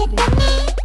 it to me?